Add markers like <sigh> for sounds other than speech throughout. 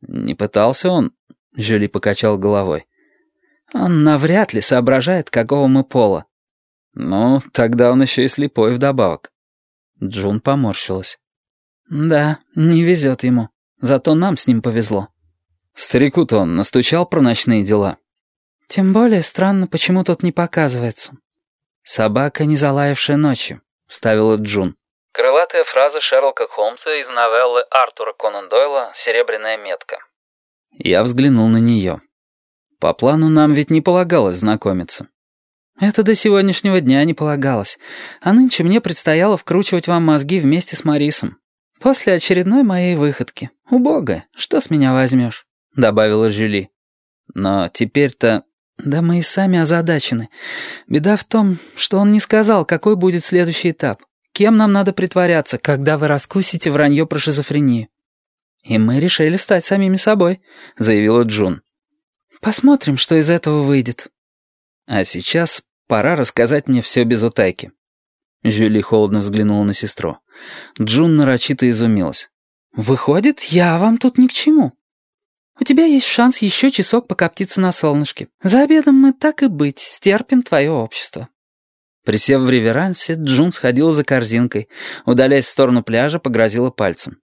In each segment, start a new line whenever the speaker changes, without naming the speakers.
«Не пытался он?» — Жюли покачал головой. «Он навряд ли соображает, какого мы пола». «Ну, тогда он еще и слепой вдобавок». Джун поморщилась. «Да, не везет ему. Зато нам с ним повезло». «Старику-то он настучал про ночные дела». «Тем более странно, почему тот не показывается». «Собака, не залаявшая ночью», — вставила Джун. Крылатая фраза Шерлока Холмса из новеллы Артура Конан Дойла «Серебряная метка». Я взглянул на нее. По плану нам ведь не полагалось знакомиться. Это до сегодняшнего дня не полагалось. А нынче мне предстояло вкручивать вам мозги вместе с Марисом. После очередной моей выходки. Убогая, что с меня возьмешь? Добавила Жюли. Но теперь-то... Да мы и сами озадачены. Беда в том, что он не сказал, какой будет следующий этап. Кем нам надо притворяться, когда вы раскусите вранье про шизофрению? И мы решили стать самими собой, заявила Джун. Посмотрим, что из этого выйдет. А сейчас пора рассказать мне все без утайки. Жюли холодно взглянула на сестру. Джун нарочито изумилась. «Выходит, я вам тут ни к чему. У тебя есть шанс еще часок покоптиться на солнышке. За обедом мы так и быть, стерпим твое общество». Присев в реверансе, Джун сходила за корзинкой, удаляясь в сторону пляжа, погрозила пальцем.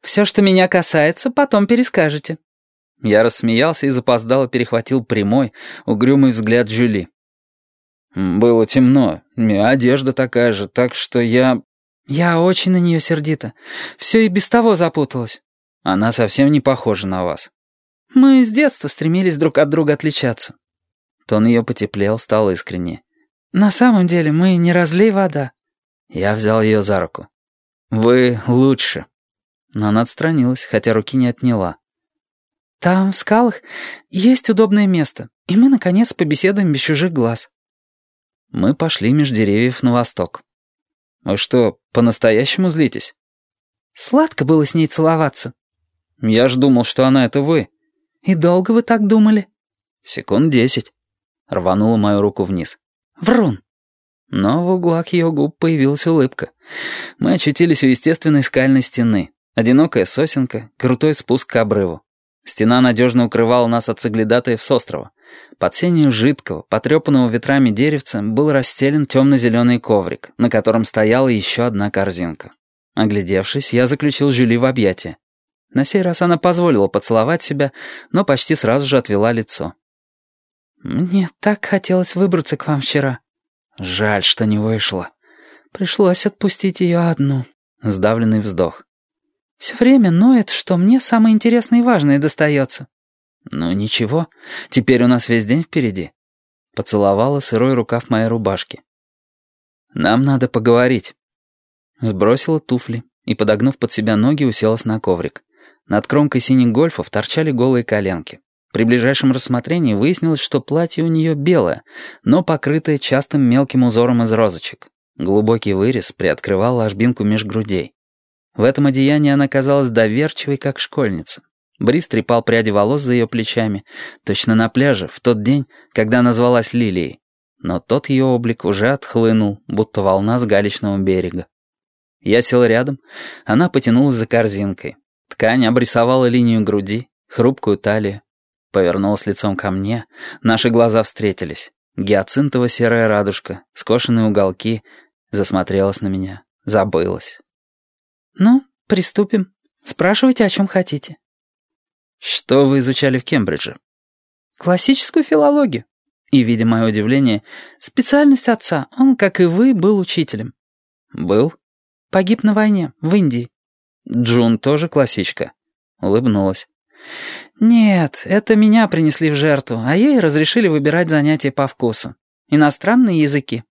«Все, что меня касается, потом перескажете». Я рассмеялся и запоздало перехватил прямой, угрюмый взгляд Жюли. «Было темно, одежда такая же, так что я...» «Я очень на нее сердита. Все и без того запуталось». «Она совсем не похожа на вас». «Мы с детства стремились друг от друга отличаться». Тон ее потеплел, стал искреннее. «На самом деле мы не разлей вода». Я взял ее за руку. «Вы лучше». Но она отстранилась, хотя руки не отняла. «Там, в скалах, есть удобное место, и мы, наконец, побеседуем без чужих глаз». Мы пошли меж деревьев на восток. «Вы что, по-настоящему злитесь?» «Сладко было с ней целоваться». «Я ж думал, что она — это вы». «И долго вы так думали?» «Секунд десять». Рванула мою руку вниз. Врун!» Но в углах ее губ появилась улыбка. Мы очутились у естественной скальной стены. Одинокая сосенка, крутой спуск к обрыву. Стена надежно укрывала нас от соглядатаев с острова. Под сенью жидкого, потрепанного ветрами деревца был расстелен темно-зеленый коврик, на котором стояла еще одна корзинка. Оглядевшись, я заключил Жюли в объятия. На сей раз она позволила поцеловать себя, но почти сразу же отвела лицо. «Мне так хотелось выбраться к вам вчера». «Жаль, что не вышло. Пришлось отпустить ее одну». Сдавленный вздох. «Все время ноет, что мне самое интересное и важное достается». «Ну ничего, теперь у нас весь день впереди». Поцеловала сырой рукав моей рубашки. «Нам надо поговорить». Сбросила туфли и, подогнув под себя ноги, уселась на коврик. Над кромкой синих гольфов торчали голые коленки. При ближайшем рассмотрении выяснилось, что платье у нее белое, но покрытое частым мелким узором из розочек. Глубокий вырез приоткрывал ложбинку меж грудей. В этом одеянии она казалась доверчивой, как школьница. Брис трепал пряди волос за ее плечами, точно на пляже, в тот день, когда назвалась Лилией. Но тот ее облик уже отхлынул, будто волна с галечного берега. Я сел рядом, она потянулась за корзинкой. Ткань обрисовала линию груди, хрупкую талию, Повернулась лицом ко мне, наши глаза встретились. Гиацинтово-серая радужка, скошенные уголки, засмотрелась на меня, забылась. «Ну, приступим. Спрашивайте, о чем хотите». «Что вы изучали в Кембридже?» «Классическую филологию». И, видя мое удивление, специальность отца, он, как и вы, был учителем. «Был?» «Погиб на войне, в Индии». «Джун тоже классичка?» Улыбнулась. «Нет, это меня принесли в жертву, а ей разрешили выбирать занятия по вкусу. Иностранные языки».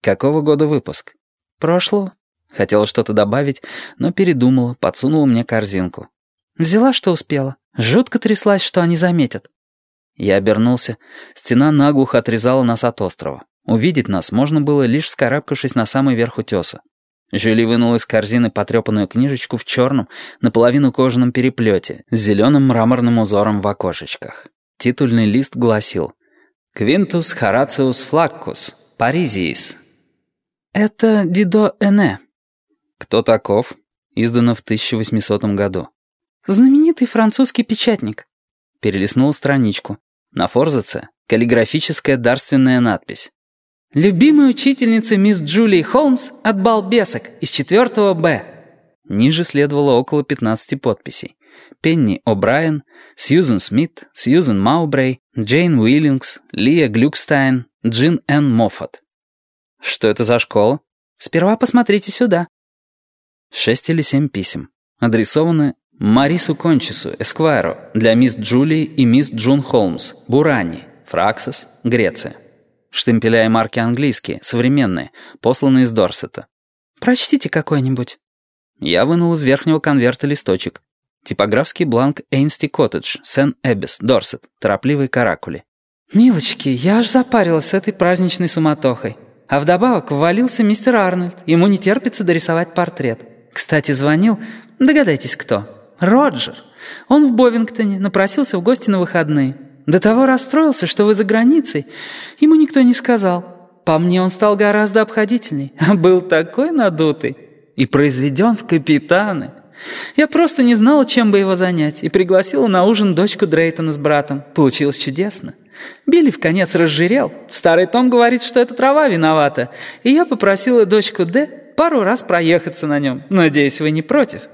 «Какого года выпуск?» «Прошлого». Хотела что-то добавить, но передумала, подсунула мне корзинку. Взяла, что успела. Жутко тряслась, что они заметят. Я обернулся. Стена наглухо отрезала нас от острова. Увидеть нас можно было, лишь скарабкавшись на самый верх утеса. Жюли вынула из корзины потрепанную книжечку в черном, наполовину кожаном переплете, с зеленым мраморным узором в окошечках. Титульный лист гласил «Квинтус Хорациус Флаккус, Паризиис». «Это Дидо Эне». «Кто таков?» Издано в 1800 году. Знаменитый французский печатник. Перелистнул страничку. На форзаце каллиграфическая дарственная надпись. «Любимая учительница мисс Джулии Холмс от балбесок из 4 Б». Ниже следовало около 15 подписей. Пенни О'Брайен, Сьюзен Смит, Сьюзен Маубрей, Джейн Уиллингс, Лия Глюкстайн, Джин Н. Моффат. Что это за школа? Сперва посмотрите сюда. Шесть или семь писем. Адресованы Марису Кончису, Эсквайру, для мисс Джулии и мисс Джун Холмс, Бурани, Фраксис, Греция. Штемпеля и марки английские, современные, посланные из Дорсета. «Прочтите какой-нибудь». Я вынул из верхнего конверта листочек. Типографский бланк Эйнсти Коттедж, Сен-Эббис, Дорсет, торопливые каракули. «Милочки, я аж запарилась с этой праздничной суматохой. А вдобавок ввалился мистер Арнольд. Ему не терпится дорисовать портрет. Кстати, звонил... Догадайтесь, кто? Роджер. Он в Бовингтоне, напросился в гости на выходные. До того расстроился, что вы за границей. Ему никто не сказал. По мне он стал гораздо обходительней. <laughs> Был такой надутый. И произведен в капитаны. Я просто не знала, чем бы его занять, и пригласила на ужин дочку Дрейтона с братом. Получилось чудесно. Билли в конец разжирел. Старый Том говорит, что это трава виновата. И я попросила дочку Д пару раз проехаться на нем. Надеюсь, вы не против.